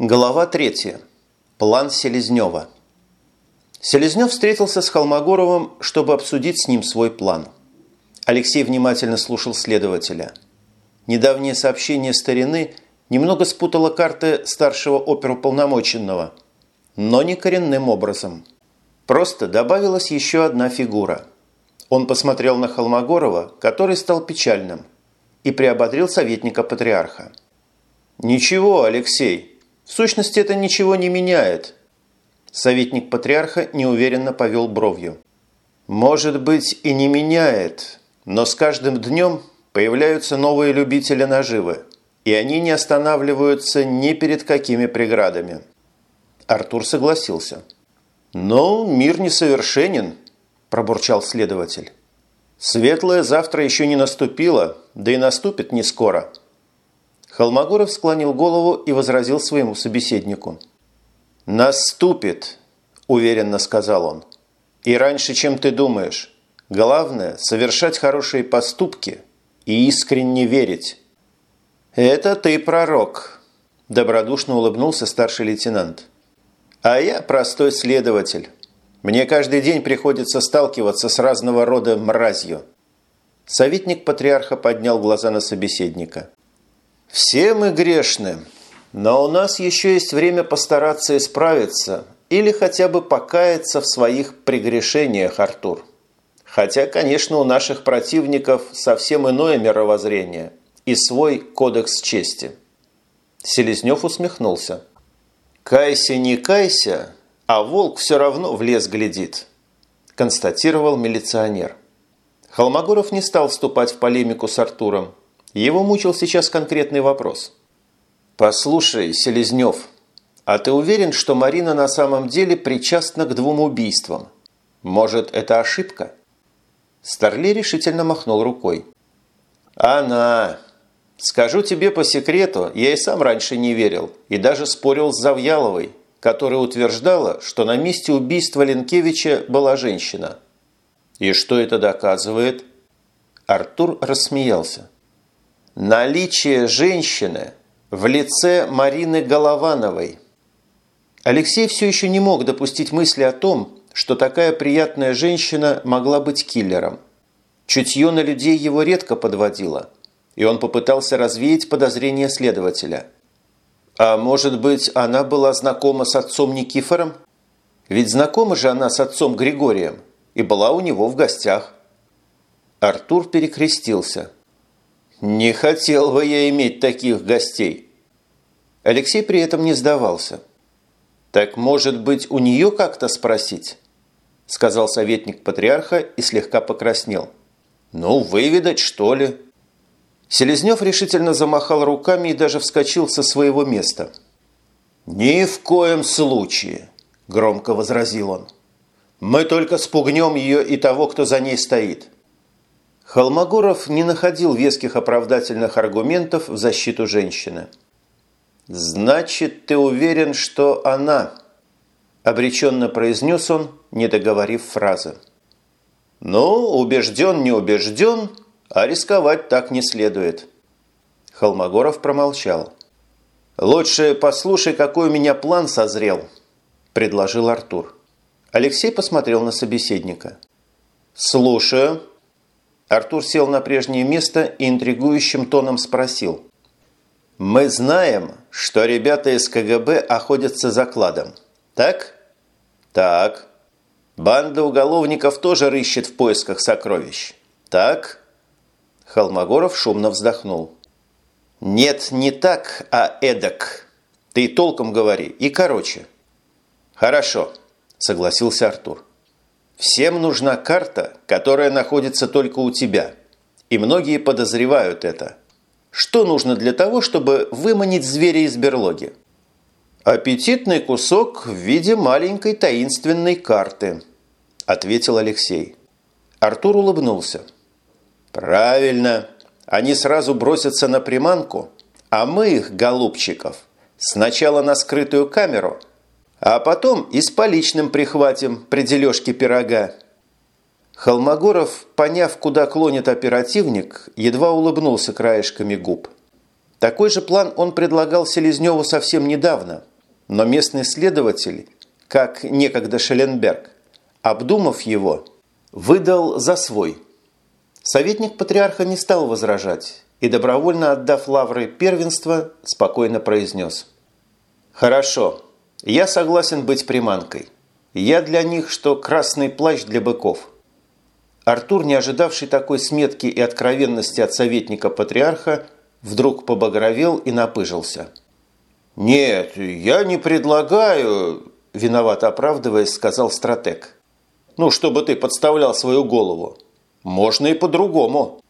Глава 3. План Селезнева. Селезнев встретился с Холмогоровым, чтобы обсудить с ним свой план. Алексей внимательно слушал следователя. Недавнее сообщение старины немного спутало карты старшего оперуполномоченного, но не коренным образом. Просто добавилась еще одна фигура. Он посмотрел на Холмогорова, который стал печальным, и приободрил советника патриарха. «Ничего, Алексей, в сущности, это ничего не меняет. Советник патриарха неуверенно повел бровью. Может быть и не меняет, но с каждым днем появляются новые любители наживы, и они не останавливаются ни перед какими преградами. Артур согласился. «Но мир несовершенен», – пробурчал следователь. «Светлое завтра еще не наступило, да и наступит не скоро». Холмогоров склонил голову и возразил своему собеседнику. «Наступит», – уверенно сказал он. «И раньше, чем ты думаешь. Главное – совершать хорошие поступки и искренне верить». «Это ты пророк», – добродушно улыбнулся старший лейтенант. «А я простой следователь. Мне каждый день приходится сталкиваться с разного рода мразью». Советник патриарха поднял глаза на собеседника. Все мы грешны, но у нас еще есть время постараться исправиться или хотя бы покаяться в своих прегрешениях, Артур. Хотя, конечно, у наших противников совсем иное мировоззрение и свой кодекс чести. Селезнев усмехнулся. «Кайся, не кайся, а волк все равно в лес глядит», констатировал милиционер. Холмогоров не стал вступать в полемику с Артуром, его мучил сейчас конкретный вопрос. «Послушай, Селезнев, а ты уверен, что Марина на самом деле причастна к двум убийствам? Может, это ошибка?» Старли решительно махнул рукой. «Она! Скажу тебе по секрету, я и сам раньше не верил, и даже спорил с Завьяловой, которая утверждала, что на месте убийства Ленкевича была женщина. И что это доказывает?» Артур рассмеялся наличие женщины в лице Марины Головановой. Алексей все еще не мог допустить мысли о том, что такая приятная женщина могла быть киллером. Чутье на людей его редко подводило, и он попытался развеять подозрения следователя. А может быть, она была знакома с отцом Никифором? Ведь знакома же она с отцом Григорием и была у него в гостях. Артур перекрестился – «Не хотел бы я иметь таких гостей!» Алексей при этом не сдавался. «Так, может быть, у нее как-то спросить?» Сказал советник патриарха и слегка покраснел. «Ну, выведать, что ли?» Селезнев решительно замахал руками и даже вскочил со своего места. «Ни в коем случае!» – громко возразил он. «Мы только спугнем ее и того, кто за ней стоит. Холмогоров не находил веских оправдательных аргументов в защиту женщины. «Значит, ты уверен, что она...» – обреченно произнес он, не договорив фразы. «Ну, убежден, не убежден, а рисковать так не следует». Холмогоров промолчал. «Лучше послушай, какой у меня план созрел», – предложил Артур. Алексей посмотрел на собеседника. «Слушаю», Артур сел на прежнее место и интригующим тоном спросил. «Мы знаем, что ребята из КГБ охотятся за кладом. Так?» «Так». «Банда уголовников тоже рыщет в поисках сокровищ. Так?» Холмогоров шумно вздохнул. «Нет, не так, а эдак. Ты толком говори и короче». «Хорошо», – согласился Артур. Всем нужна карта, которая находится только у тебя. И многие подозревают это. Что нужно для того, чтобы выманить зверя из берлоги? Аппетитный кусок в виде маленькой таинственной карты, ответил Алексей. Артур улыбнулся. Правильно. Они сразу бросятся на приманку, а мы их, голубчиков, сначала на скрытую камеру – а потом и с поличным прихватим при дележке пирога. Холмогоров, поняв, куда клонит оперативник, едва улыбнулся краешками губ. Такой же план он предлагал Селезневу совсем недавно, но местный следователь, как некогда Шелленберг, обдумав его, выдал за свой. Советник патриарха не стал возражать и, добровольно отдав лавры первенства, спокойно произнес. «Хорошо, я согласен быть приманкой. Я для них, что красный плащ для быков». Артур, не ожидавший такой сметки и откровенности от советника патриарха, вдруг побагровел и напыжился. «Нет, я не предлагаю...» – виновато оправдываясь, сказал стратег. «Ну, чтобы ты подставлял свою голову. Можно и по-другому».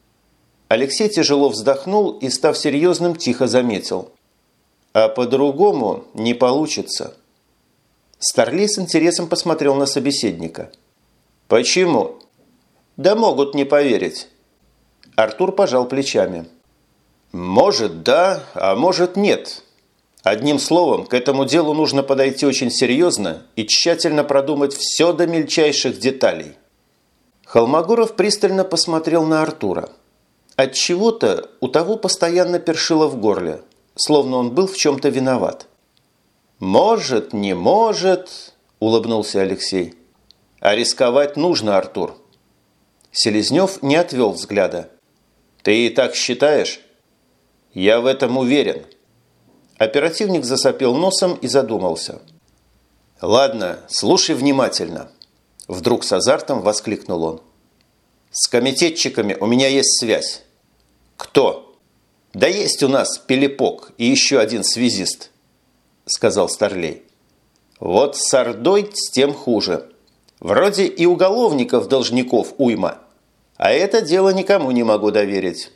Алексей тяжело вздохнул и, став серьезным, тихо заметил. «А по-другому не получится». Старлей с интересом посмотрел на собеседника. «Почему?» «Да могут не поверить». Артур пожал плечами. «Может, да, а может, нет. Одним словом, к этому делу нужно подойти очень серьезно и тщательно продумать все до мельчайших деталей». Холмогоров пристально посмотрел на Артура. От чего то у того постоянно першило в горле, словно он был в чем-то виноват. «Может, не может», – улыбнулся Алексей. «А рисковать нужно, Артур». Селезнев не отвел взгляда. «Ты и так считаешь?» «Я в этом уверен». Оперативник засопел носом и задумался. «Ладно, слушай внимательно». Вдруг с азартом воскликнул он. «С комитетчиками у меня есть связь». «Кто?» «Да есть у нас Пелепок и еще один связист», сказал Старлей. «Вот с Ордой с тем хуже. Вроде и уголовников-должников уйма, а это дело никому не могу доверить».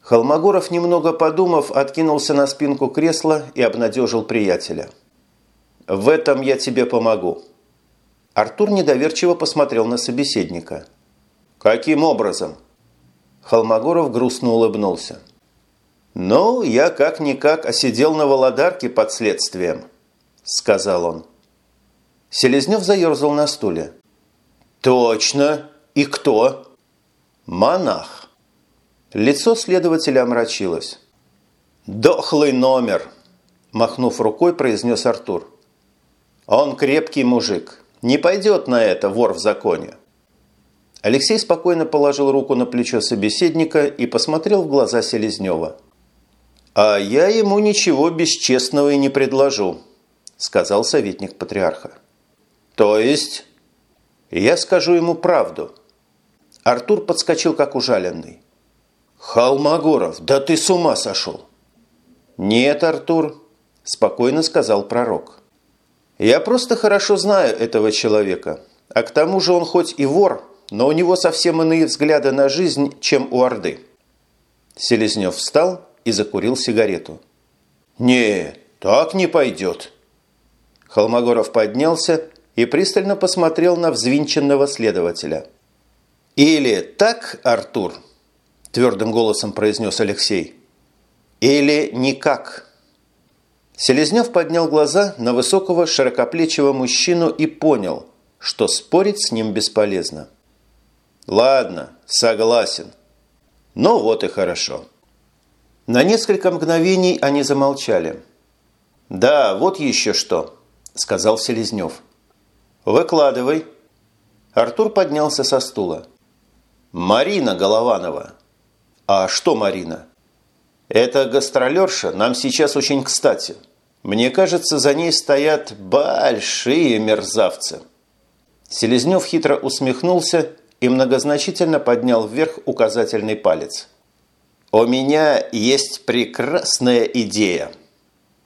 Холмогоров, немного подумав, откинулся на спинку кресла и обнадежил приятеля. «В этом я тебе помогу». Артур недоверчиво посмотрел на собеседника. «Каким образом?» Холмогоров грустно улыбнулся. «Ну, я как-никак осидел на Володарке под следствием», – сказал он. Селезнев заерзал на стуле. «Точно! И кто?» «Монах». Лицо следователя омрачилось. «Дохлый номер!» – махнув рукой, произнес Артур. «Он крепкий мужик. Не пойдет на это вор в законе». Алексей спокойно положил руку на плечо собеседника и посмотрел в глаза Селезнева. «А я ему ничего бесчестного и не предложу», – сказал советник патриарха. «То есть?» «Я скажу ему правду». Артур подскочил, как ужаленный. «Холмогоров, да ты с ума сошел!» «Нет, Артур», – спокойно сказал пророк. «Я просто хорошо знаю этого человека, а к тому же он хоть и вор, но у него совсем иные взгляды на жизнь, чем у Орды». Селезнев встал и закурил сигарету. «Не, так не пойдет». Холмогоров поднялся и пристально посмотрел на взвинченного следователя. «Или так, Артур?» – твердым голосом произнес Алексей. «Или никак». Селезнев поднял глаза на высокого широкоплечего мужчину и понял, что спорить с ним бесполезно. «Ладно, согласен. Ну вот и хорошо». На несколько мгновений они замолчали. «Да, вот еще что», – сказал Селезнев. «Выкладывай». Артур поднялся со стула. «Марина Голованова, «А что, Марина?» «Эта гастролерша нам сейчас очень кстати. Мне кажется, за ней стоят большие мерзавцы». Селезнев хитро усмехнулся и многозначительно поднял вверх указательный палец. «У меня есть прекрасная идея».